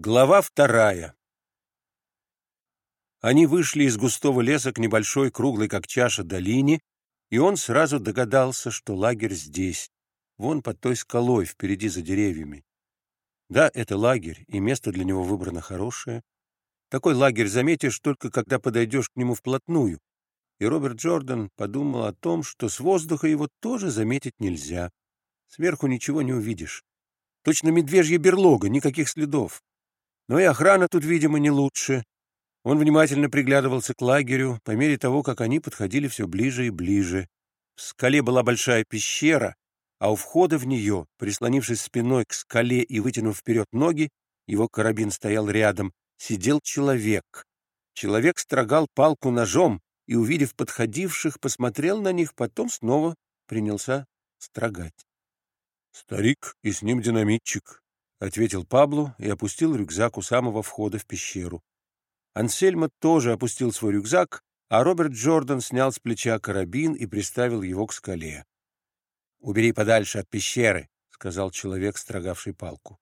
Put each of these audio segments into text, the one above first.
Глава вторая. Они вышли из густого леса к небольшой, круглой как чаша, долине, и он сразу догадался, что лагерь здесь, вон под той скалой, впереди за деревьями. Да, это лагерь, и место для него выбрано хорошее. Такой лагерь заметишь только, когда подойдешь к нему вплотную. И Роберт Джордан подумал о том, что с воздуха его тоже заметить нельзя. Сверху ничего не увидишь. Точно медвежья берлога, никаких следов. Но и охрана тут, видимо, не лучше. Он внимательно приглядывался к лагерю по мере того, как они подходили все ближе и ближе. В скале была большая пещера, а у входа в нее, прислонившись спиной к скале и вытянув вперед ноги, его карабин стоял рядом, сидел человек. Человек строгал палку ножом и, увидев подходивших, посмотрел на них, потом снова принялся строгать. Старик и с ним динамитчик, — ответил Пабло и опустил рюкзак у самого входа в пещеру. Ансельмо тоже опустил свой рюкзак, а Роберт Джордан снял с плеча карабин и приставил его к скале. — Убери подальше от пещеры, — сказал человек, строгавший палку.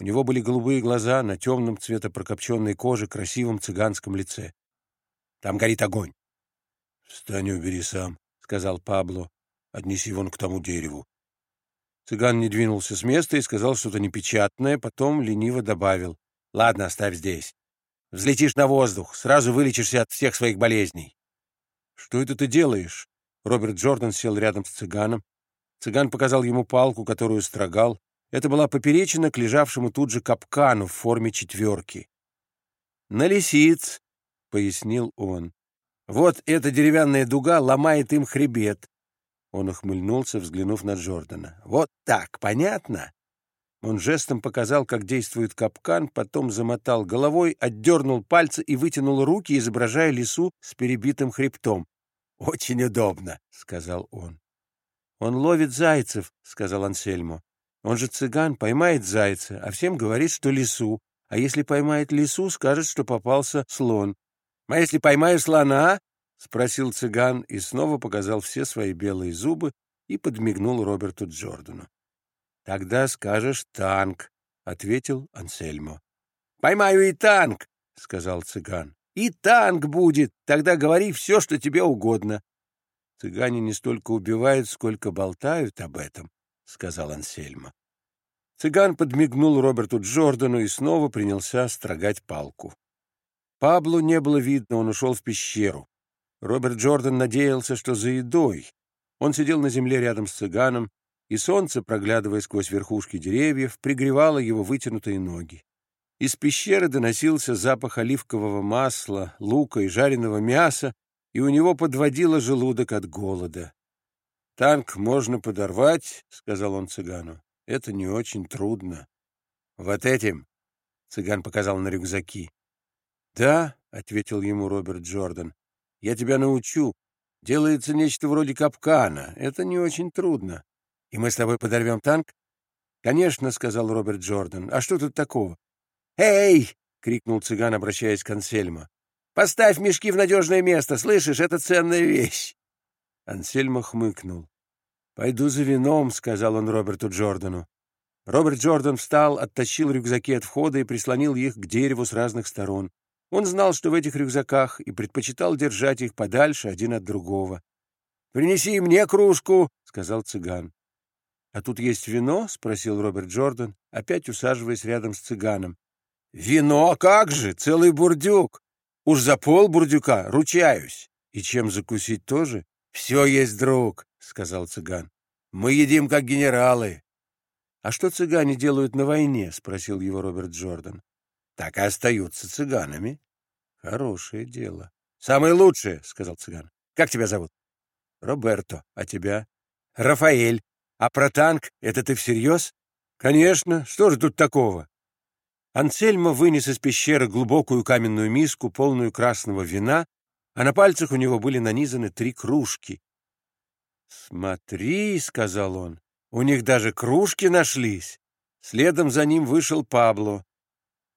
У него были голубые глаза на темном цвета прокопченной коже красивом цыганском лице. — Там горит огонь. — Встань и убери сам, — сказал Пабло. — Отнеси вон к тому дереву. Цыган не двинулся с места и сказал что-то непечатное, потом лениво добавил. — Ладно, оставь здесь. Взлетишь на воздух, сразу вылечишься от всех своих болезней. — Что это ты делаешь? Роберт Джордан сел рядом с цыганом. Цыган показал ему палку, которую строгал. Это была поперечина к лежавшему тут же капкану в форме четверки. — На лисиц, — пояснил он. — Вот эта деревянная дуга ломает им хребет. Он ухмыльнулся, взглянув на Джордана. «Вот так, понятно?» Он жестом показал, как действует капкан, потом замотал головой, отдернул пальцы и вытянул руки, изображая лису с перебитым хребтом. «Очень удобно», — сказал он. «Он ловит зайцев», — сказал Ансельмо. «Он же цыган, поймает зайца, а всем говорит, что лису. А если поймает лису, скажет, что попался слон. А если поймаю слона, — спросил цыган и снова показал все свои белые зубы и подмигнул Роберту Джордану. — Тогда скажешь танк, — ответил Ансельмо. — Поймаю и танк, — сказал цыган. — И танк будет, тогда говори все, что тебе угодно. — Цыгане не столько убивают, сколько болтают об этом, — сказал Ансельмо. Цыган подмигнул Роберту Джордану и снова принялся строгать палку. Паблу не было видно, он ушел в пещеру. Роберт Джордан надеялся, что за едой. Он сидел на земле рядом с цыганом, и солнце, проглядывая сквозь верхушки деревьев, пригревало его вытянутые ноги. Из пещеры доносился запах оливкового масла, лука и жареного мяса, и у него подводило желудок от голода. «Танк можно подорвать», — сказал он цыгану. «Это не очень трудно». «Вот этим?» — цыган показал на рюкзаки. «Да», — ответил ему Роберт Джордан, я тебя научу. Делается нечто вроде капкана. Это не очень трудно. И мы с тобой подорвем танк? Конечно, — сказал Роберт Джордан. А что тут такого? Эй! — крикнул цыган, обращаясь к Ансельмо. Поставь мешки в надежное место, слышишь? Это ценная вещь. Ансельмо хмыкнул. «Пойду за вином», — сказал он Роберту Джордану. Роберт Джордан встал, оттащил рюкзаки от входа и прислонил их к дереву с разных сторон. Он знал, что в этих рюкзаках, и предпочитал держать их подальше один от другого. «Принеси мне кружку», — сказал цыган. «А тут есть вино?» — спросил Роберт Джордан, опять усаживаясь рядом с цыганом. «Вино? Как же! Целый бурдюк! Уж за пол бурдюка, ручаюсь! И чем закусить тоже? Все есть, друг!» — сказал цыган. «Мы едим, как генералы!» «А что цыгане делают на войне?» — спросил его Роберт Джордан так и остаются цыганами. Хорошее дело. Самое лучшее, сказал цыган. Как тебя зовут? Роберто. А тебя? Рафаэль. А про танк это ты всерьез? Конечно. Что же тут такого? Ансельмо вынес из пещеры глубокую каменную миску, полную красного вина, а на пальцах у него были нанизаны три кружки. «Смотри», — сказал он, — «у них даже кружки нашлись». Следом за ним вышел Пабло.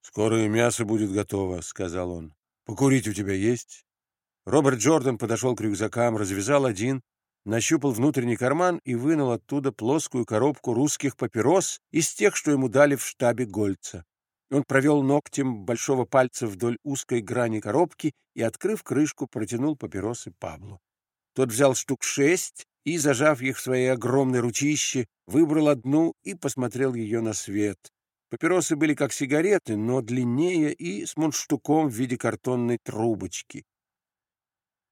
«Скоро и мясо будет готово», — сказал он. «Покурить у тебя есть?» Роберт Джордан подошел к рюкзакам, развязал один, нащупал внутренний карман и вынул оттуда плоскую коробку русских папирос из тех, что ему дали в штабе Гольца. Он провел ногтем большого пальца вдоль узкой грани коробки и, открыв крышку, протянул папиросы Паблу. Тот взял штук шесть и, зажав их в своей огромной ручище, выбрал одну и посмотрел ее на свет. Папиросы были как сигареты, но длиннее и с мундштуком в виде картонной трубочки.